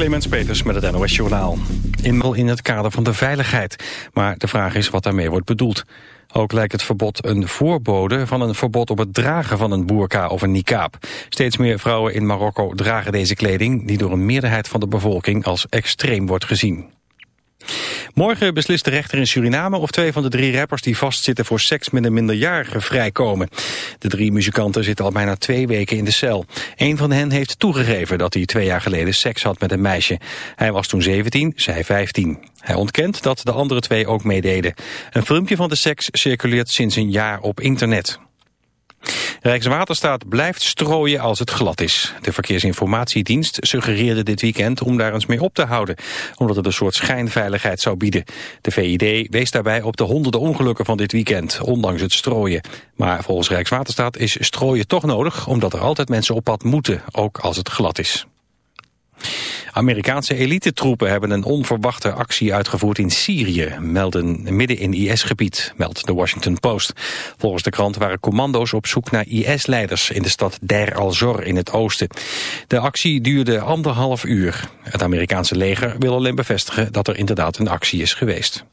Clemens Peters met het NOS Journaal. Inmiddels in het kader van de veiligheid. Maar de vraag is wat daarmee wordt bedoeld. Ook lijkt het verbod een voorbode van een verbod op het dragen van een boerka of een niqab. Steeds meer vrouwen in Marokko dragen deze kleding... die door een meerderheid van de bevolking als extreem wordt gezien. Morgen beslist de rechter in Suriname of twee van de drie rappers die vastzitten voor seks met een minderjarige vrijkomen. De drie muzikanten zitten al bijna twee weken in de cel. Een van hen heeft toegegeven dat hij twee jaar geleden seks had met een meisje. Hij was toen 17, zij 15. Hij ontkent dat de andere twee ook meededen. Een filmpje van de seks circuleert sinds een jaar op internet. Rijkswaterstaat blijft strooien als het glad is. De Verkeersinformatiedienst suggereerde dit weekend om daar eens mee op te houden, omdat het een soort schijnveiligheid zou bieden. De VID wees daarbij op de honderden ongelukken van dit weekend, ondanks het strooien. Maar volgens Rijkswaterstaat is strooien toch nodig, omdat er altijd mensen op pad moeten, ook als het glad is. Amerikaanse elitetroepen hebben een onverwachte actie uitgevoerd in Syrië, melden midden in IS-gebied, meldt de Washington Post. Volgens de krant waren commando's op zoek naar IS-leiders in de stad Der al-Zor in het oosten. De actie duurde anderhalf uur. Het Amerikaanse leger wil alleen bevestigen dat er inderdaad een actie is geweest.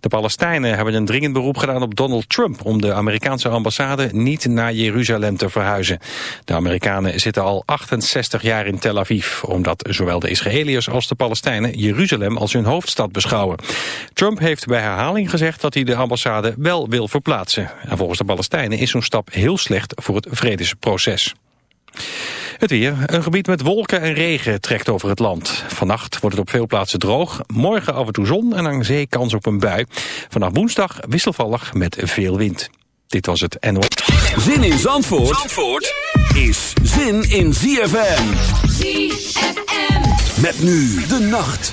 De Palestijnen hebben een dringend beroep gedaan op Donald Trump... om de Amerikaanse ambassade niet naar Jeruzalem te verhuizen. De Amerikanen zitten al 68 jaar in Tel Aviv... omdat zowel de Israëliërs als de Palestijnen Jeruzalem als hun hoofdstad beschouwen. Trump heeft bij herhaling gezegd dat hij de ambassade wel wil verplaatsen. En volgens de Palestijnen is zo'n stap heel slecht voor het vredesproces. Het weer. Een gebied met wolken en regen trekt over het land. Vannacht wordt het op veel plaatsen droog. Morgen af en toe zon en aan zee kans op een bui. Vanaf woensdag wisselvallig met veel wind. Dit was het NO. Zin in Zandvoort, Zandvoort is zin in ZFM. ZFM. Met nu de nacht.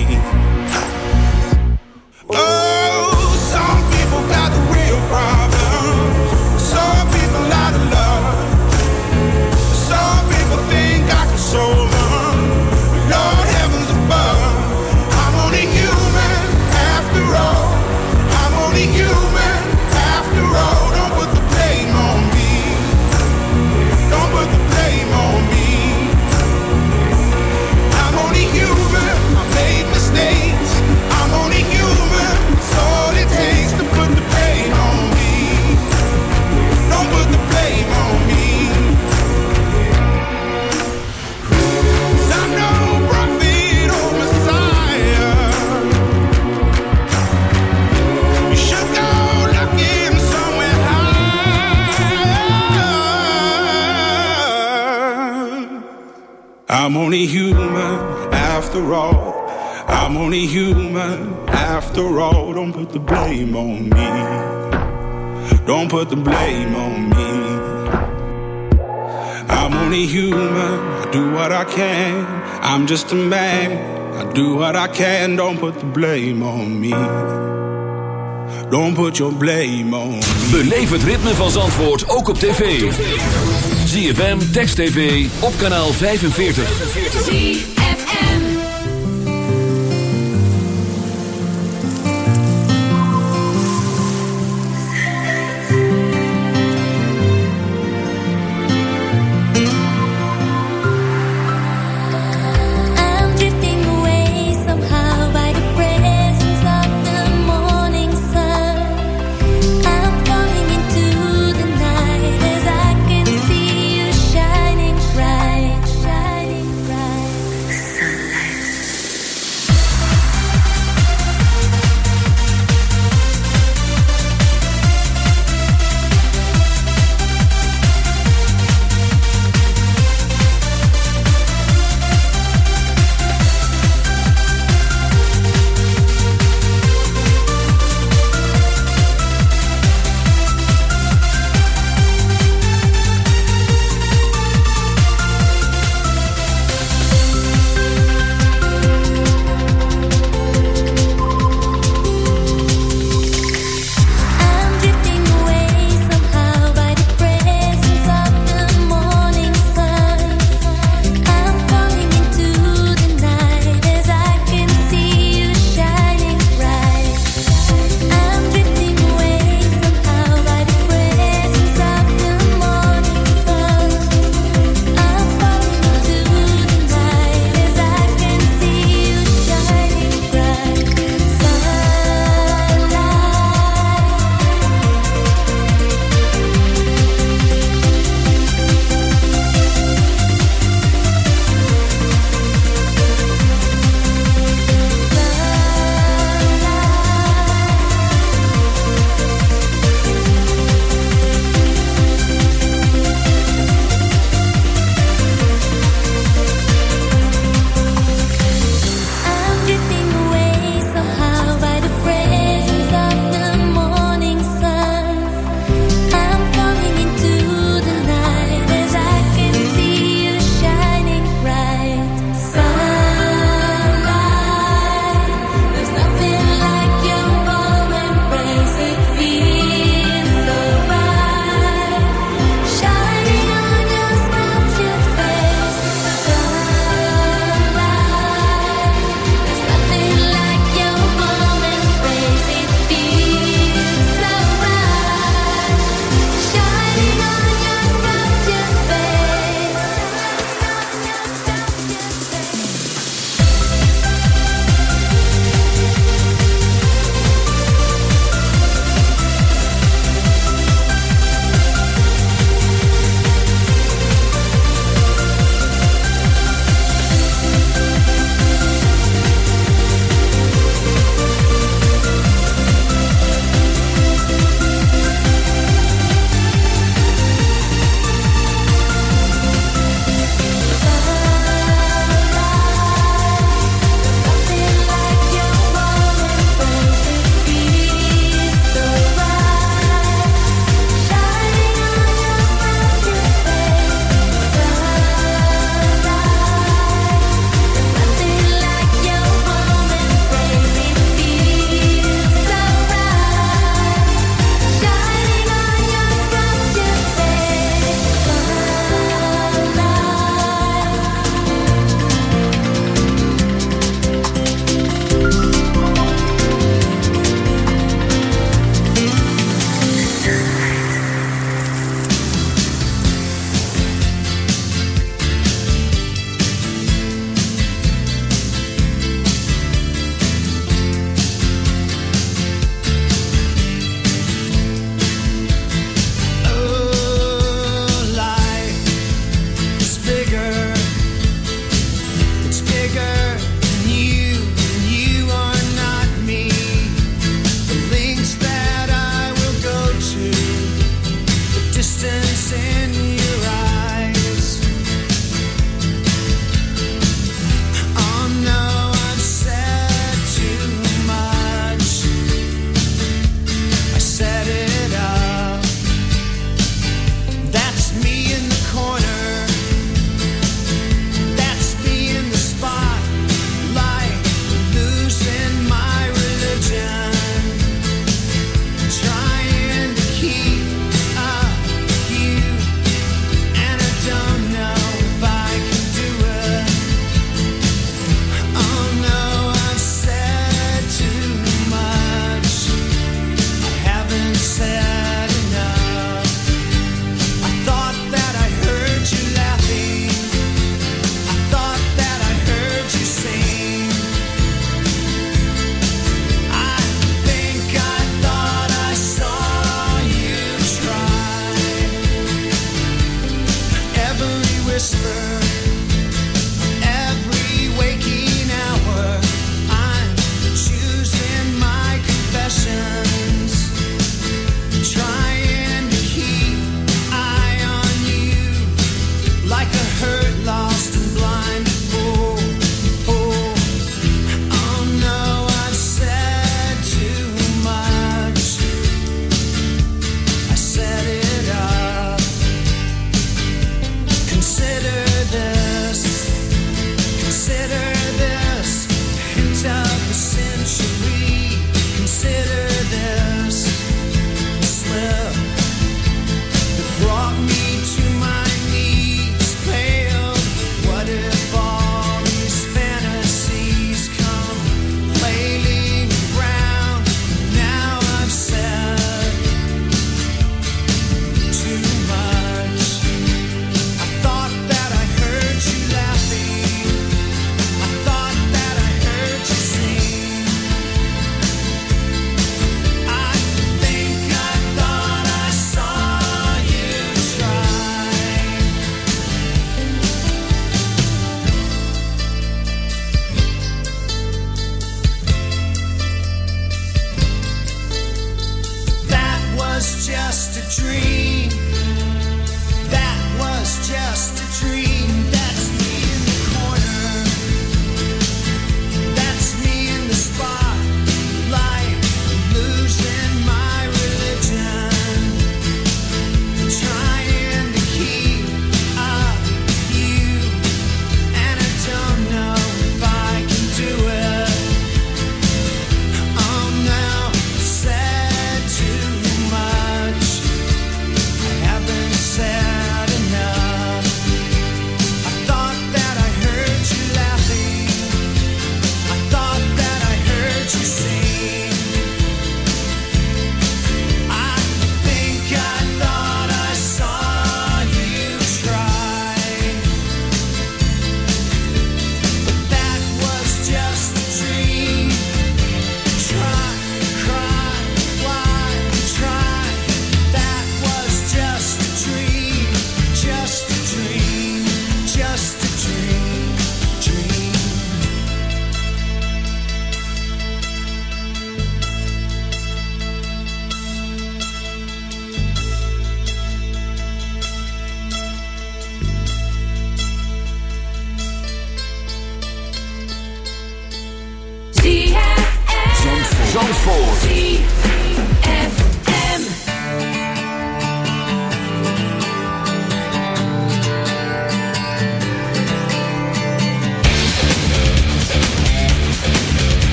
After all. I'm only human after all. Don't put the blame on me. Don't put the blame on me. I'm only human. I do what I can. I'm just a man. I do what I can. Don't put the blame on me. Don't put your blame on me. Beleef het ritme van Zandvoort ook op tv. ZFM, Text TV, op kanaal 45.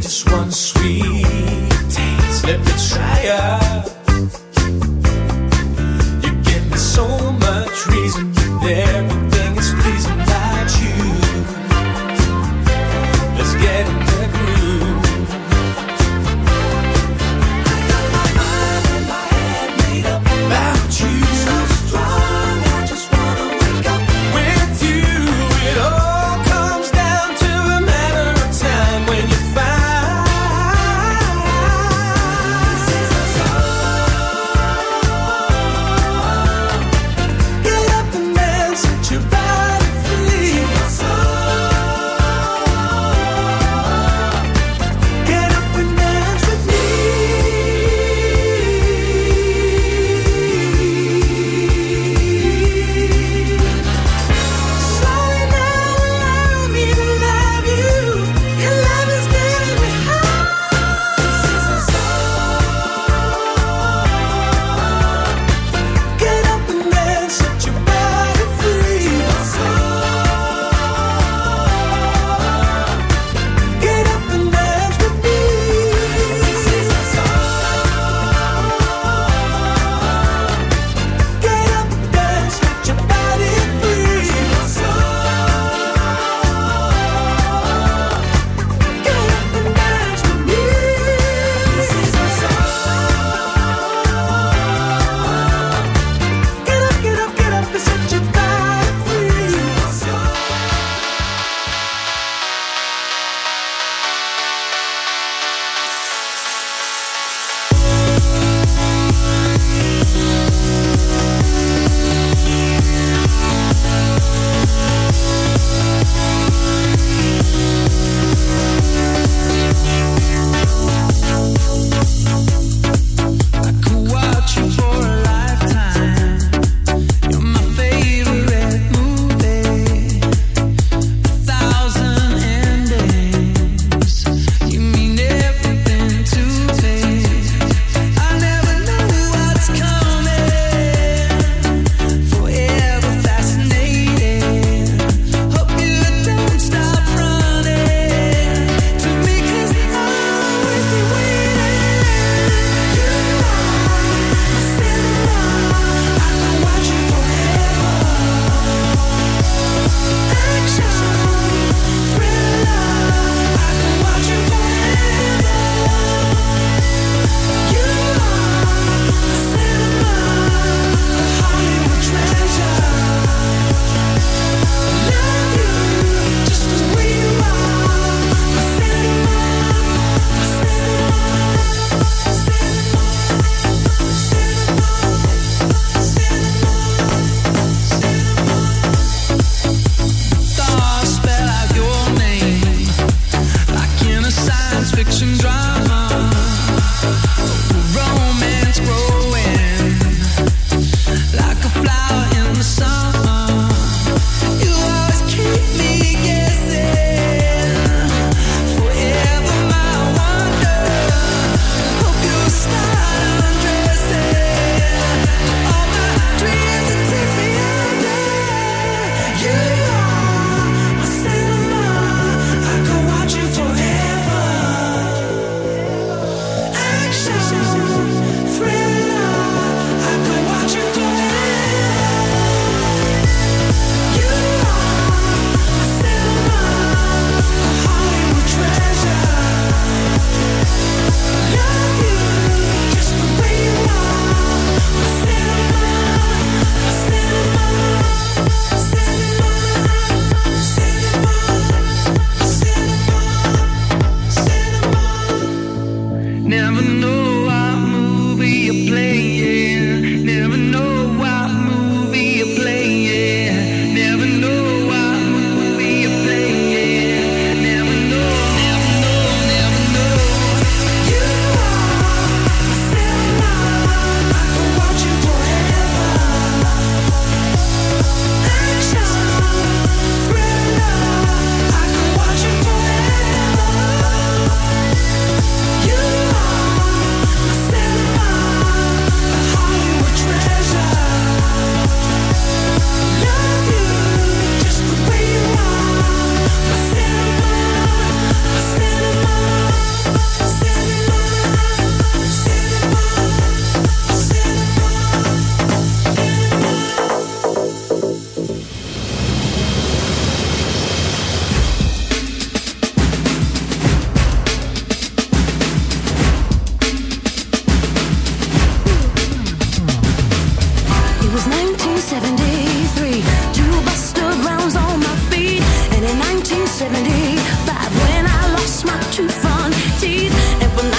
just one sweet taste. Let me try it. You give me so much reason.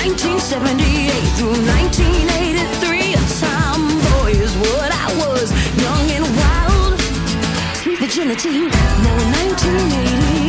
1978 through 1983, a tomboy is what I was, young and wild, sweet virginity. Now in 1980.